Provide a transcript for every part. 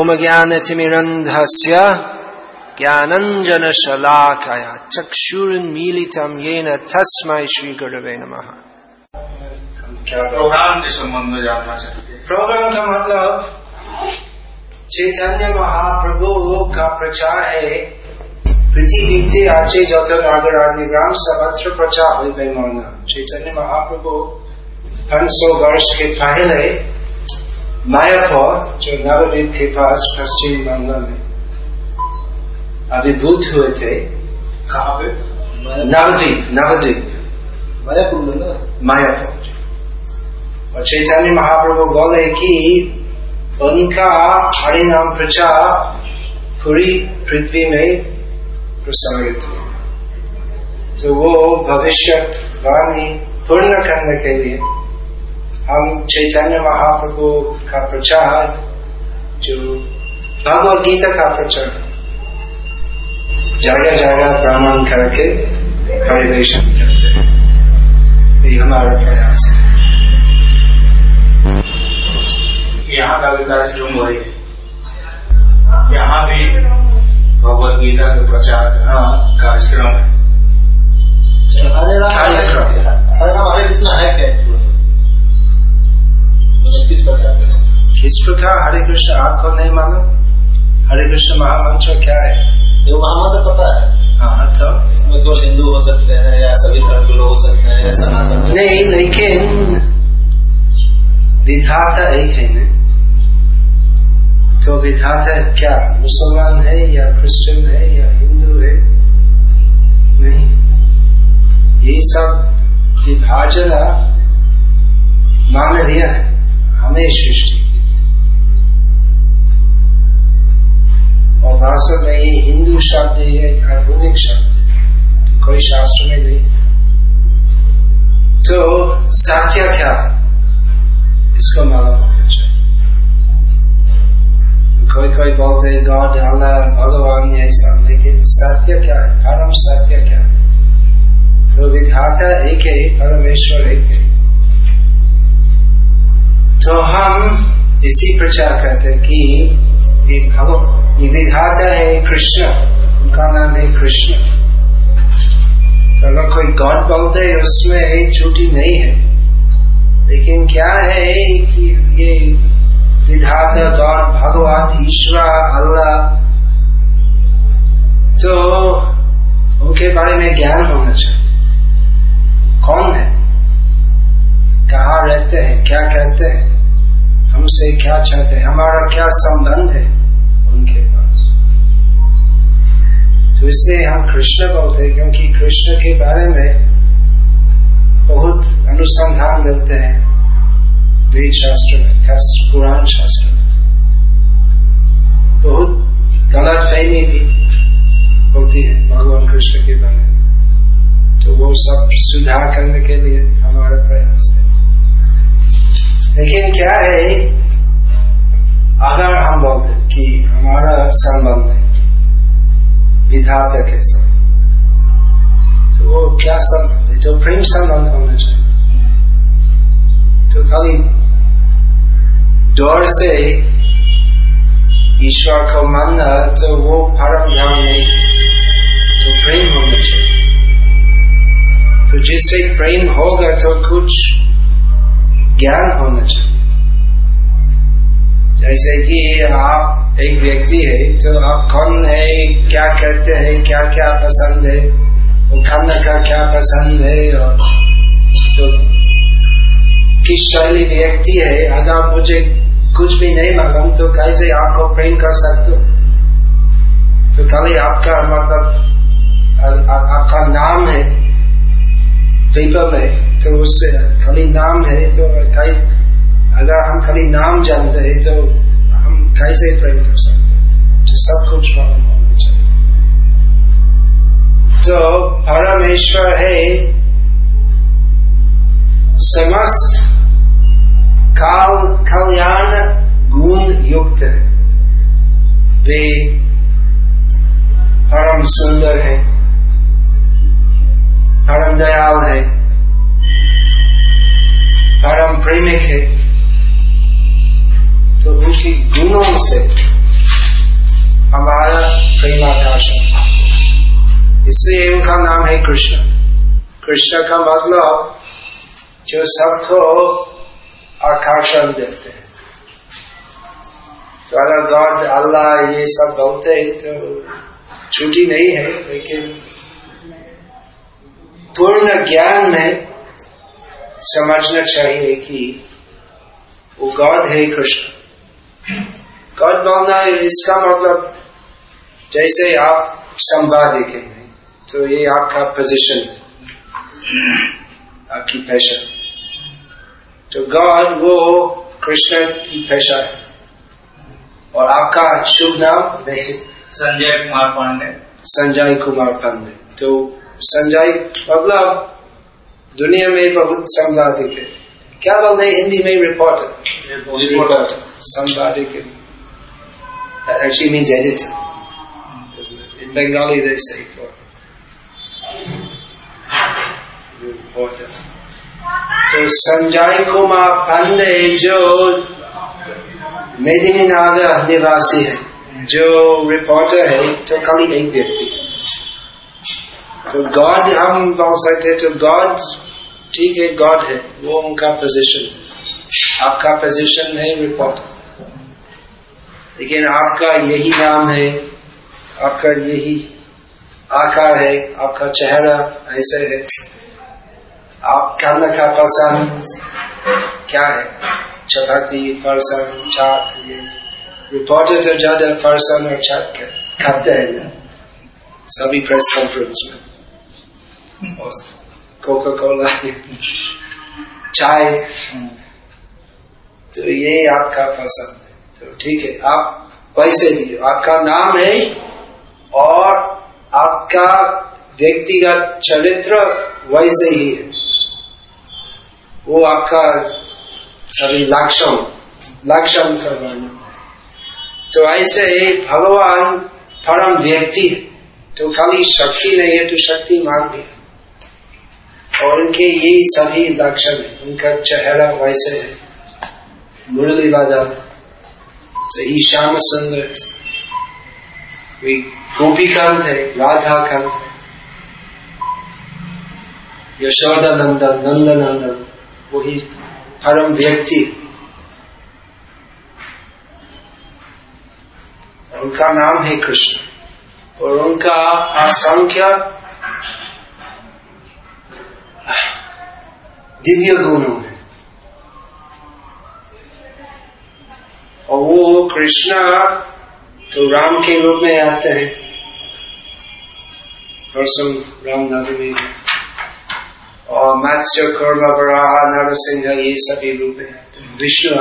ओम ज्ञान तिमिरंधस्य ज्ञानंजन शलाकया चक्षुरुन्मीलितं येन तस्मै श्री गुरवे नमः। प्रोग्राम के संबंध में जानना चाहते हैं प्रोग्राम का मतलब चैतन्य महाप्रभु का प्रचार है पृथ्वी से आचे যত नागरादि ग्राम सर्वत्र प्रचार हुई बेमाना चैतन्य महाप्रभु पाँच सौ वर्ष के पहले मायापुर जो नवदीप के पास पश्चिम बंगाल में। अभिभूत हुए थे। कहाँ पे? नवद्वीप नवद्वीप मायापुर में ना मायापुर और चैतन्य महाप्रभु बोले कि उनका हरिनाम प्रचार पूरी पृथ्वी में प्रसारित हुआ तो वो भविष्यवाणी पूर्ण करने के लिए हम चैतन्य महाप्रभु का प्रचार जो भगवत गीता का प्रचार जगह जगह भ्रमण करके परिवेशन करते हैं। ये हमारा प्रयास है। यहाँ का विकास क्यों हो है? यहाँ भी भगवत गीता के प्रचार का कार्यक्रम है। हरे राम। कार्यक्रम। हरे कृष्ण है किस प्रकार किस प्रकार हरे कृष्ण आपको नहीं मालूम? हरे कृष्ण महामंत्र क्या है? ये महामंत्र पता है। हाँ तो? इसमें केवल हिंदू हो सकते हैं या सभी धर्म के लोग हो सकते हैं या सनातन नहीं लेकिन विधाता एक है ना? तो विधाता क्या? मुसलमान है या क्रिश्चियन है या हिंदू है? नहीं। ये सब विभाजन मानवीय है। हमें सृष्टि की। और वास्तव में ये हिंदू शब्द एक आधुनिक शब्द है तो कोई शास्त्र में नहीं। तो सत्य क्या? इसको मालूम होना चाहिए। कोई कोई बोलते हैं गॉड अल्लाह भगवान, ये सब। लेकिन सत्य क्या है? परम सत्य क्या है? तो विधाता एक है, परमेश्वर एक है। तो हम इसी प्रचार करते कि ये ये विधाता है कृष्ण। उनका नाम है कृष्ण। तो अगर कोई गॉड बोलते है, उसमें छुट्टी नहीं है। लेकिन क्या है कि ये विधाता, गॉड, भगवान, ईश्वर, अल्लाह तो उनके बारे में ज्ञान होना चाहिए। हमसे क्या चाहते हैं? हमारा क्या संबंध है उनके पास? तो इसलिए हम कृष्ण बोलते हैं, क्योंकि कृष्ण के बारे में बहुत अनुसंधान मिलते हैं वेद शास्त्र में पुराण शास्त्र में। बहुत गलत फहमी भी होती है भगवान कृष्ण के बारे में। तो वो सब सुधार करने के लिए हमारा प्रयास है। लेकिन क्या है, अगर हम बोलते कि हमारा संबंध है, विधाता के साथ तो वो क्या संबंध है? जो प्रेम संबंध होना चाहिए। तो खाली डर से ईश्वर को मानना तो वो परम ज्ञान नहीं तो प्रेम होना चाहिए। तो जिससे प्रेम होगा तो कुछ ज्ञान होना चाहिए। जैसे कि आप एक व्यक्ति है तो आप कौन है, क्या कहते हैं क्या क्या पसंद है, वो खाना का क्या पसंद है, और तो किस शैली व्यक्ति है, अगर मुझे कुछ भी नहीं मालूम तो कैसे आपको प्रेम कर सकते हो? तो खाली आपका मतलब आपका नाम है पेपर में तो उससे खाली नाम है तो अगर हम खाली नाम जानते हैं तो हम कैसे प्रेम कर सकते तो सब कुछ मालूम होना चाहिए तो परमेश्वर है, समस्त काल, कल्याण गुण युक्त है। वे परम सुंदर है, परम दयाल है। परम प्रेमिक है तो उनके गुणों से नीलाकाशम इसलिए उनका नाम है कृष्ण। कृष्ण का मतलब जो सबको आकर्षण देते हैं। तो अगर गॉड अल्लाह ये सब बोलते हैं तो छुट्टी नहीं है, लेकिन पूर्ण ज्ञान में समझना चाहिए कि वो गॉड है कृष्ण। गॉड बोलना है इसका मतलब जैसे आप संवादिक हैं तो ये आपका पोजिशन है आपकी पेशा। तो गॉड वो कृष्ण की पेशा है और आपका शुभ नाम नहीं संजय कुमार पांडे। संजय कुमार पांडे। तो संजय मतलब दुनिया में बहुत संवादिक है क्या बोलते हैं? हिंदी में रिपोर्टर रिपोर्टर संवादिक means editor. In Bengali they say for तो संजय कुमार पांडे जो मेदिनीनगर निवासी है जो रिपोर्टर है तो खाली एक व्यक्ति। तो गॉड हम बोल सकते तो गॉड ठीक है गॉड है, वो उनका पोजीशन आपका पोजीशन है रिपोर्टर लेकिन आपका यही नाम है, आपका यही आकार है, आपका चेहरा ऐसे है। आप खाना का पसंद क्या है? चपाती फरसन चाट ये। रिपोर्टर तो ज़्यादा फरसन और चाट खाते हैं। सभी प्रेस कॉन्फ्रेंस में। कोका कोला चाय। तो ये आपका पसंद है। तो ठीक है, आप वैसे भी आपका नाम है और आपका व्यक्तिगत चरित्र वैसे ही है। वो आपका सभी लक्षण लक्षण का वर्णन तो ऐसे ही भगवान परम व्यक्ति है। तो खाली शक्ति नहीं है तो शक्ति मान भी और उनके यही सभी लक्षण है उनका चेहरा वैसे है मुरली वादा सही श्याम सुंदर गोपी कंठ है, राधा कंठ यशोदा नंदन नंद नंदन वही परम व्यक्ति। उनका नाम है कृष्ण, और उनका असंख्य दिव्य गुणों है और वो कृष्ण तो राम के रूप में आते हैं। परसों राम नवमी और मत्स्य कर्म बराह नरसिंह ये सभी रूप में आते हैं। विष्णु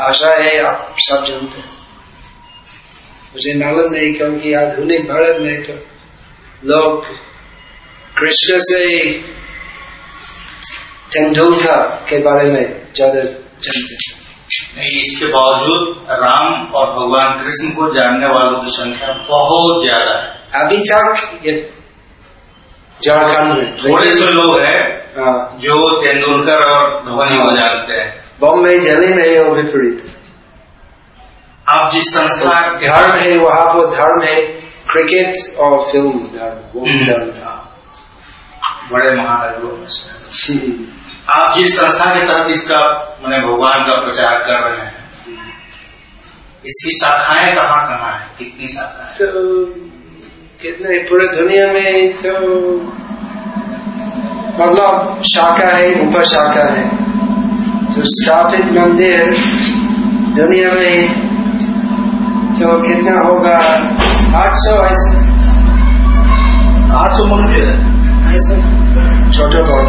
आशा है आप सब जानते हैं। मुझे मालूम नहीं, क्योंकि आधुनिक भारत में तो लोग कृष्ण से तेंदुलकर के बारे में ज़्यादा जानते हैं। नहीं इसके बावजूद राम और भगवान कृष्ण को जानने वालों की संख्या बहुत ज़्यादा है। अभी तक ये झारखंड में थोड़े से लोग हैं हाँ, जो तेंदुलकर और धोनी को जानते हैं। बॉम्बे दिल्ली में ये विपरीत आप जिस संस्था धर्म है वहाँ वो धर्म है क्रिकेट और फ़िल्म धर्म वो हम्म। धर्म था। बड़े महाराज हैं। आप जिस संस्था के तहत इसका मैंने भगवान का प्रचार कर रहे हैं इसकी शाखाएँ कहाँ कहाँ है? कितनी शाखाएँ? तो कितने पूरे दुनिया में तो मतलब शाखा है उप शाखा है। तो स्थापित मंदिर दुनिया में तो कितना होगा? आठ सौ ऐसे। आठ सौ मंदिर है ऐसे छोटे बहुत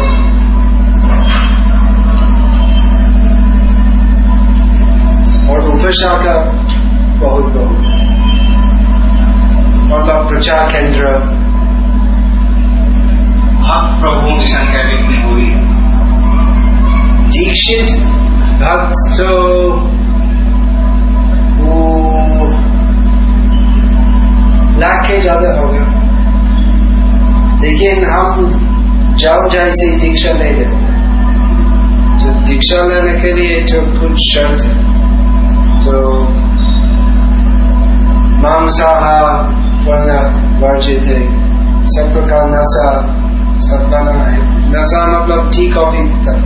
और उपशाखा बहुत बहुत। मतलब प्रचार केंद्र। भक्त प्रभुओं की संख्या कितनी हो रही है दीक्षित भक्त तो वो लाख के ज़्यादा होगा लेकिन हम जब जैसी दीक्षा नहीं लेते तो दीक्षा लेने के लिए जो कुछ शर्त है तो मांसाहा वर्जित है सब प्रकार नशा, सब बना है। नशा मतलब ठीक कॉफ़ी तक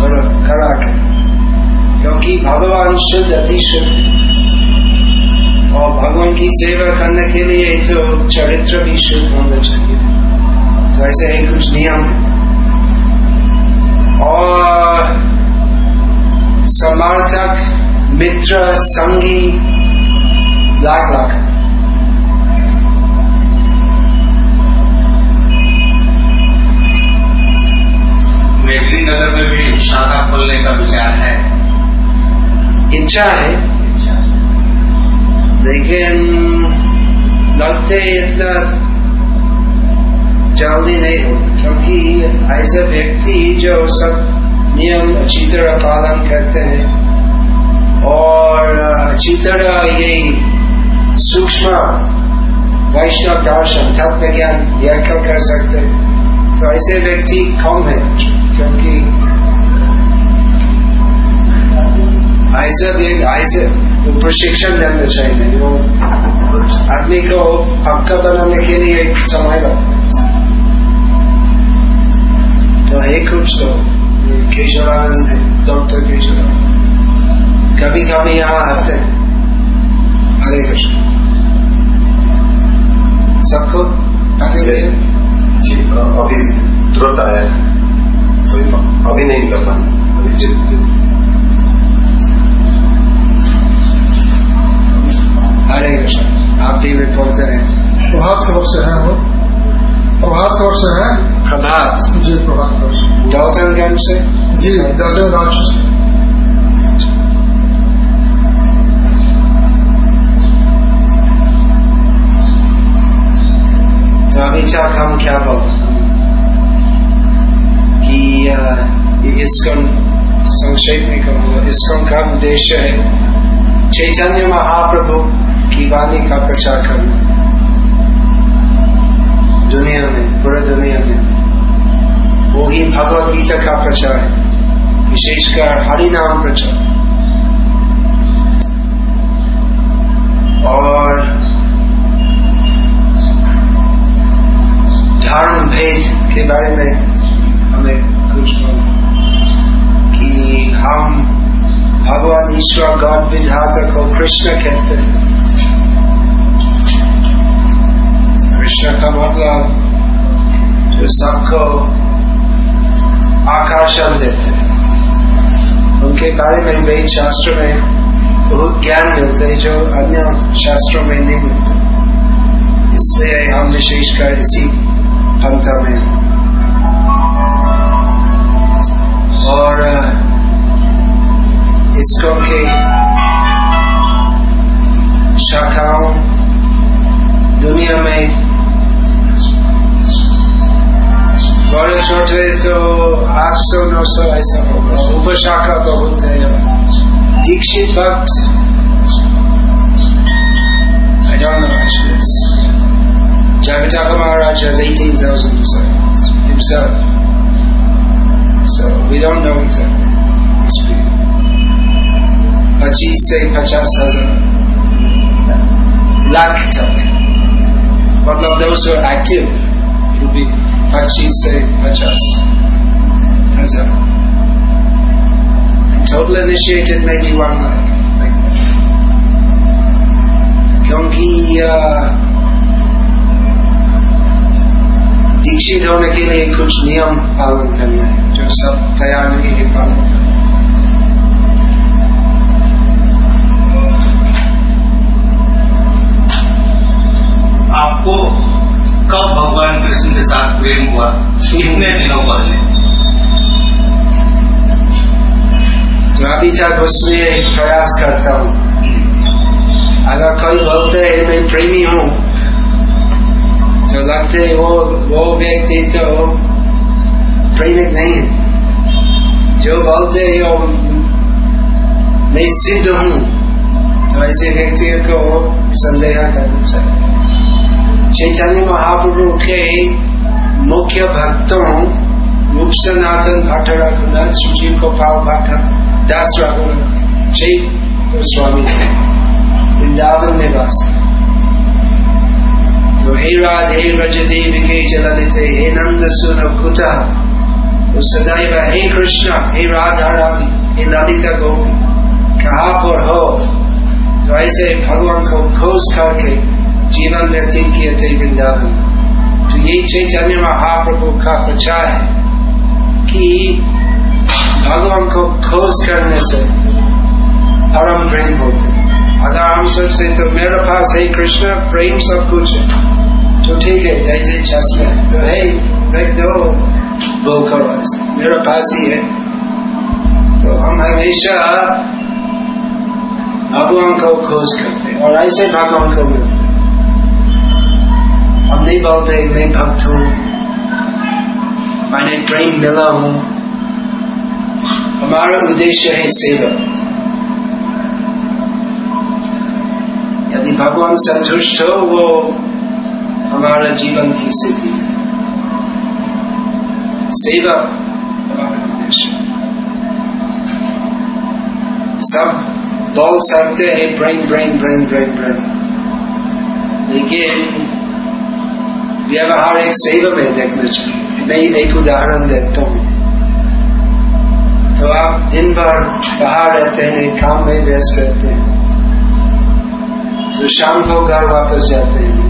थोड़ा खड़ा क्योंकि भगवान शुद्ध, अति शुद्ध। है और भगवान की सेवा करने के लिए तो चरित्र भी शुद्ध होना चाहिए। तो ऐसे ही कुछ नियम और समर्थक मित्र संगी लाख लाख। नगर में भी शाखा खोलने का विचार है। इच्छा है लेकिन लगते इतना जल्दी नहीं हो क्योंकि ऐसे व्यक्ति जो सब नियम अच्छी तरह पालन करते हैं और अच्छी तरह यही सूक्ष्म वैष्णव दर्शन तत्व ज्ञान व्याख्या कर सकते तो ऐसे व्यक्ति कम है, क्योंकि ऐसे ऐसे वो प्रशिक्षण देना चाहिए। वो आदमी को पक्का बनाने के लिए एक समय लगता तो है कुछ तो केशवानंद है डॉक्टर केशवानंद। कभी कभी यहाँ आते हैं। हरे कृष्ण। सबको अभी तुरंत आया है। अभी नहीं कर पाए अभी चित हरे कृष्ण आप भी रिपोर्टर हैं? प्रभात खबर से है वो। प्रभात खबर से है? प्रभात। जी प्रभात खबर डॉल्टनगंज से। जी दर्दे राज तो अभी तक हम क्या बोल कि इसकन संक्षेप में कहूँगा इसकन का उद्देश्य है चैतन्य महाप्रभु की वाणी का प्रचार करना। दुनिया में, पूरे दुनिया में। वो ही भगवत गीता का प्रचार है। विशेषकर हरि नाम प्रचार। और धर्म भेद के बारे में हमें कुछ कि हम भगवान ईश्वर गौड विधाता को कृष्ण कहते हैं। कृष्ण का मतलब जो सबको आकर्षण देते हैं। उनके बारे में वेद शास्त्र में बहुत ज्ञान मिलते हैं, जो अन्य शास्त्रों में नहीं मिलते। इसलिए हम विशेषकर इसी पंथा में। और इसको के शाखाओं दुनिया में Говорил, что ответил Аксону Сарайсану, Убашака Бабутея, Дикшит Бхакт. I don't know actually this. Jagataka Maharaj has 18,000 disciples himself. So we don't know exactly his period. Pachis say Pachas has a lakh. But of those who are active, it will be पच्चीस से पचास हज़ार total initiated maybe one lakh like. क्योंकि दीक्षित होने के लिए कुछ नियम पालन करना है, जो सब तैयार नहीं है पालन करना आपको कब भगवान कृष्ण के साथ प्रेम हुआ, कितने दिनों पहले अभी तक उसमें प्रयास करता हूँ। अगर कोई बोलते है, मैं प्रेमी हूँ। तो लगते वो वो व्यक्ति तो प्रेमिक नहीं है। जो बोलते है, वो मैं सिद्ध हूँ। तो ऐसे व्यक्ति को संदेह करना चाहिए। चैतन्य महाप्रभु के मुख्य भक्तों रूप सनातन भट्ट रघुनाथ सुजीव गोपाल भट्ट दास रघुनाथ जय गोस्वामी। है वृंदावन में वास। तो हे राधे व्रज देव के चलते हे नंद सुन तो सदैव हे कृष्ण, हे राधा रानी हे ललिता गोपी कहा पर हो? तो ऐसे भगवान को खोज करके जीवन व्यतीत किए थे वृंदावन तो ये चैतन्य महाप्रभु का प्रचार है कि भगवान को खोज करने से परम प्रेम होते। अगर हम सोचते तो मेरे पास है कृष्ण, प्रेम सब कुछ है। तो ठीक है जैसे चश्मे। तो है रख दो वो मेरे पास ही है। तो हम हमेशा भगवान को खोज करते और ऐसे भगवान को मिलते नहीं बोलते मैं भक्त हूँ मैंने प्रेम मिला हूँ। हमारा उद्देश्य है सेवा। यदि भगवान संतुष्ट हो, वो हमारा जीवन की स्थिति। सेवा हमारा उद्देश्य सब बोल सकते हैं प्रेम प्रेम प्रेम प्रेम प्रेम लेकिन व्यवहार एक सेवा में देखना चाहिए मैं एक उदाहरण देता हूँ तो आप दिन भर बाहर रहते हैं काम में व्यस्त रहते हैं। तो शाम को घर वापस जाते हैं।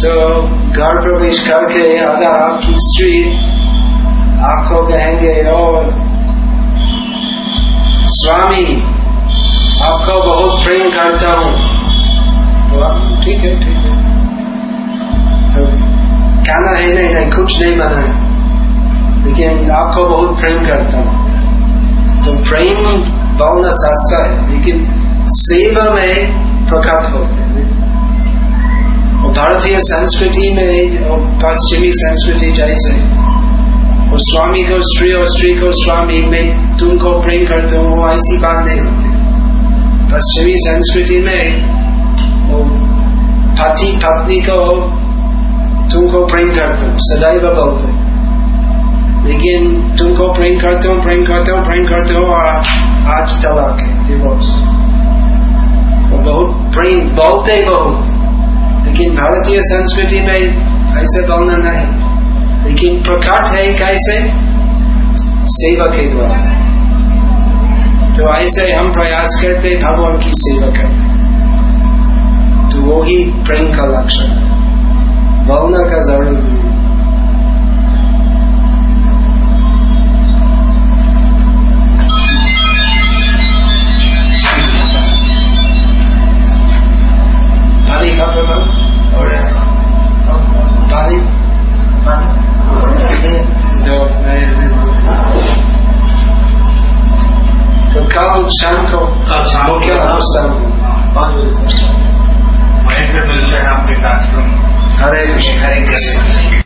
तो घर प्रवेश करके अगर आपकी स्त्री आपको कहेंगे और स्वामी, आपको बहुत प्रेम करता हूँ तो आप ठीक है। ठीक है तो कहना है नहीं नहीं, कुछ नहीं मना है। लेकिन आपको बहुत प्रेम करता हूँ। तो प्रेम बोलना सस्ता है, लेकिन सेवा में प्रकट होते हैं। और भारतीय संस्कृति में और पश्चिमी संस्कृति जैसे और स्वामी को, स्त्री और स्त्री को, स्वामी में तुमको प्रेम करते हो ऐसी बात नहीं होती। पश्चिमी संस्कृति में पति पत्नी को तुमको प्रेम करते हो। सदैव बोलते लेकिन तुमको प्रेम करते हो, प्रेम करते हो, प्रेम करते हो और आज तलाक है डिवोर्स बहुत प्रेम बोलते बहुत। लेकिन भारतीय संस्कृति में ऐसे बोलना नहीं। लेकिन प्रकट है कैसे? सेवा के द्वारा। तो ऐसे हम प्रयास करते भगवान की सेवा करते तो वो ही प्रेम का लक्षण बोलना का ज़रूरत नहीं पानी का प्रबंध और पानी तो कल शाम को कल शाम को मुख्य अवसर वहीं पे मिलते हैं आपके कार्यक्रम हरे कृष्ण हरे कृष्ण।